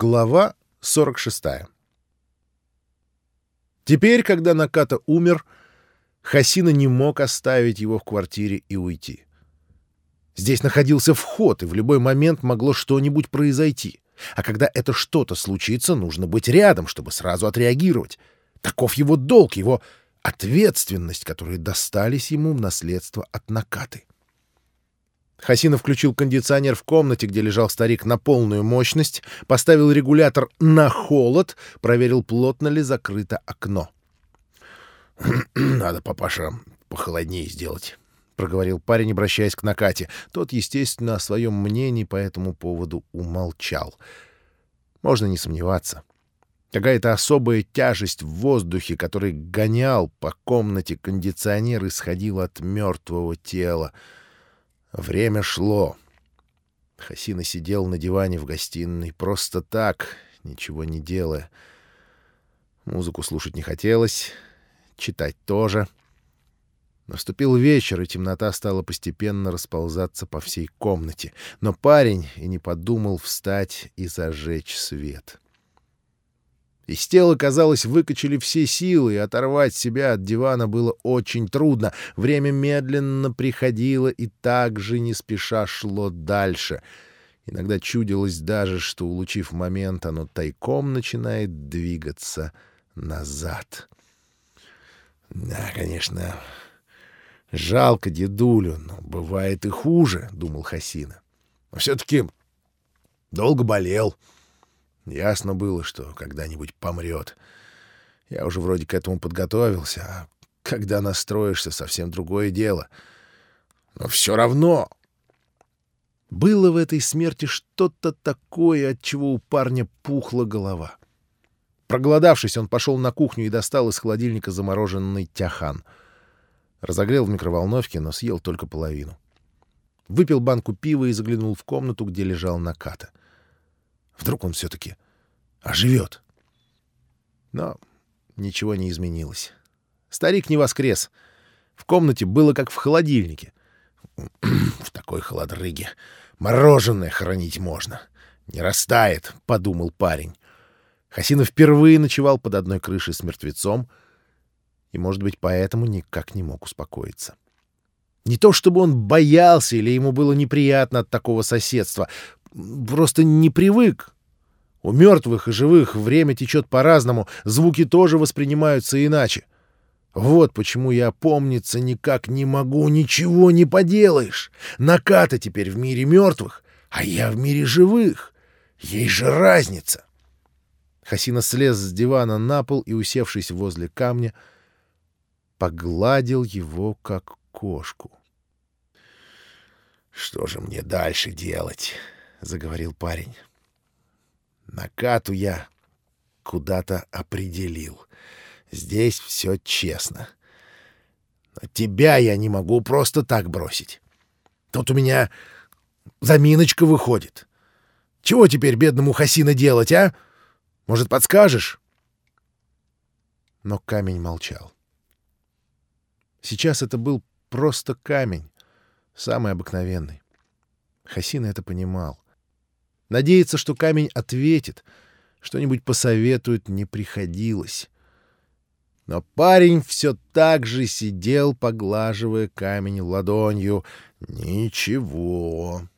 Глава 46 Теперь, когда Наката умер, Хасина не мог оставить его в квартире и уйти. Здесь находился вход, и в любой момент могло что-нибудь произойти. А когда это что-то случится, нужно быть рядом, чтобы сразу отреагировать. Таков его долг, его ответственность, которые достались ему в наследство от Накаты. Хасина включил кондиционер в комнате, где лежал старик, на полную мощность, поставил регулятор на холод, проверил, плотно ли закрыто окно. «Надо, папаша, похолоднее сделать», — проговорил парень, обращаясь к Накате. Тот, естественно, о своем мнении по этому поводу умолчал. Можно не сомневаться. Какая-то особая тяжесть в воздухе, который гонял по комнате кондиционер, исходила от мертвого тела — Время шло. Хасина сидел на диване в гостиной просто так, ничего не делая. Музыку слушать не хотелось, читать тоже. Наступил вечер, и темнота стала постепенно расползаться по всей комнате. Но парень и не подумал встать и зажечь свет. — из тела, казалось, выкачали все силы, и оторвать себя от дивана было очень трудно. Время медленно приходило и так же не спеша шло дальше. Иногда чудилось даже, что, улучив момент, оно тайком начинает двигаться назад. «Да, конечно, жалко дедулю, но бывает и хуже», — думал Хасина. «Но все-таки долго болел». Ясно было, что когда-нибудь помрет. Я уже вроде к этому подготовился, а когда настроишься, совсем другое дело. Но все равно... Было в этой смерти что-то такое, от чего у парня пухла голова. Проголодавшись, он пошел на кухню и достал из холодильника замороженный тяхан. Разогрел в микроволновке, но съел только половину. Выпил банку пива и заглянул в комнату, где лежал Наката. Вдруг он все-таки оживет. Но ничего не изменилось. Старик не воскрес. В комнате было как в холодильнике. «В такой холодрыге мороженое хранить можно. Не растает», — подумал парень. Хасинов впервые ночевал под одной крышей с мертвецом и, может быть, поэтому никак не мог успокоиться. Не то чтобы он боялся или ему было неприятно от такого соседства, просто не привык. У мертвых и живых время течет по-разному, звуки тоже воспринимаются иначе. Вот почему я помниться никак не могу, ничего не поделаешь. Наката теперь в мире мертвых, а я в мире живых. Есть же разница. Хасина слез с дивана на пол и, усевшись возле камня, погладил его, как кошку. «Что же мне дальше делать?» — заговорил парень. «Накату я куда-то определил. Здесь все честно. Но тебя я не могу просто так бросить. Тут у меня заминочка выходит. Чего теперь бедному Хасина делать, а? Может, подскажешь?» Но камень молчал. Сейчас это был просто камень, самый обыкновенный. Хасина это понимал. Надеяться, что камень ответит, что-нибудь посоветует, не приходилось. Но парень все так же сидел, поглаживая камень ладонью. Ничего.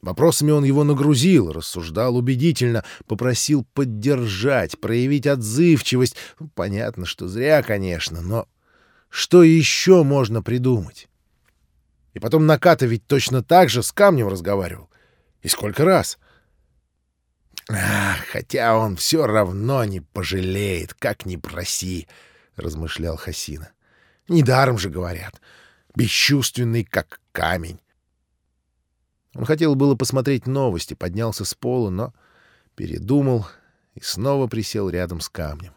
Вопросами он его нагрузил, рассуждал убедительно, попросил поддержать, проявить отзывчивость. Понятно, что зря, конечно, но что еще можно придумать? И потом Наката ведь точно так же с камнем разговаривал. И сколько раз? Хотя он все равно не пожалеет, как ни проси, — размышлял Хасина. Недаром же говорят. Бесчувственный, как камень. Он хотел было посмотреть новости, поднялся с пола, но передумал и снова присел рядом с камнем.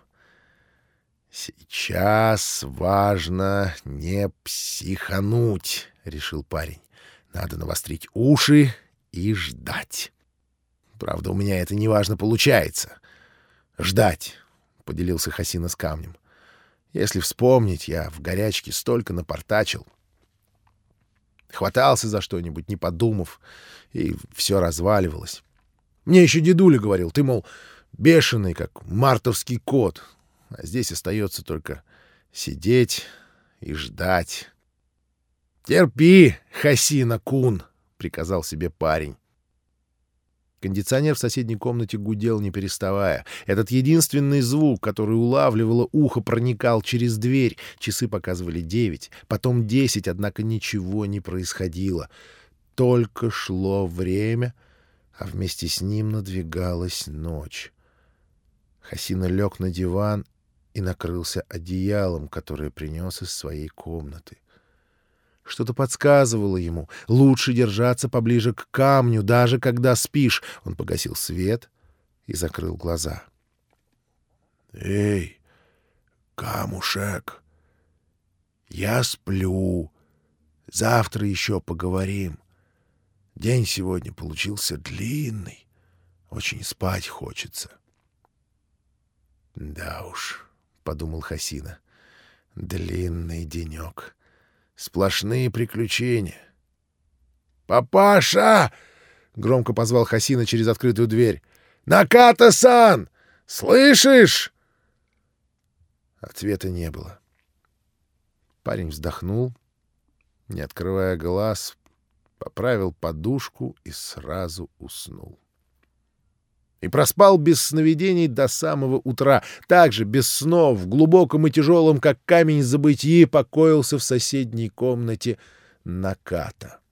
«Сейчас важно не психануть», — решил парень. «Надо навострить уши и ждать. Правда, у меня это неважно получается. Ждать, — поделился Хасина с камнем. Если вспомнить, я в горячке столько напортачил. Хватался за что-нибудь, не подумав, и все разваливалось. Мне еще дедуля говорил, ты, мол, бешеный, как мартовский кот. А здесь остается только сидеть и ждать. «Терпи, Хасина Кун!» — приказал себе парень. Кондиционер в соседней комнате гудел, не переставая. Этот единственный звук, который улавливало ухо, проникал через дверь. Часы показывали девять, потом десять, однако ничего не происходило. Только шло время, а вместе с ним надвигалась ночь. Хасина лег на диван и накрылся одеялом, которое принес из своей комнаты. Что-то подсказывало ему. Лучше держаться поближе к камню, даже когда спишь. Он погасил свет и закрыл глаза. «Эй, камушек, я сплю. Завтра еще поговорим. День сегодня получился длинный. Очень спать хочется». «Да уж», — подумал Хасина, — «длинный денек». Сплошные приключения. «Папаша!» — громко позвал Хасина через открытую дверь. «Наката-сан! Слышишь?» Ответа не было. Парень вздохнул, не открывая глаз, поправил подушку и сразу уснул и проспал без сновидений до самого утра. Также без снов, в глубоком и тяжелом, как камень забытии, покоился в соседней комнате Наката.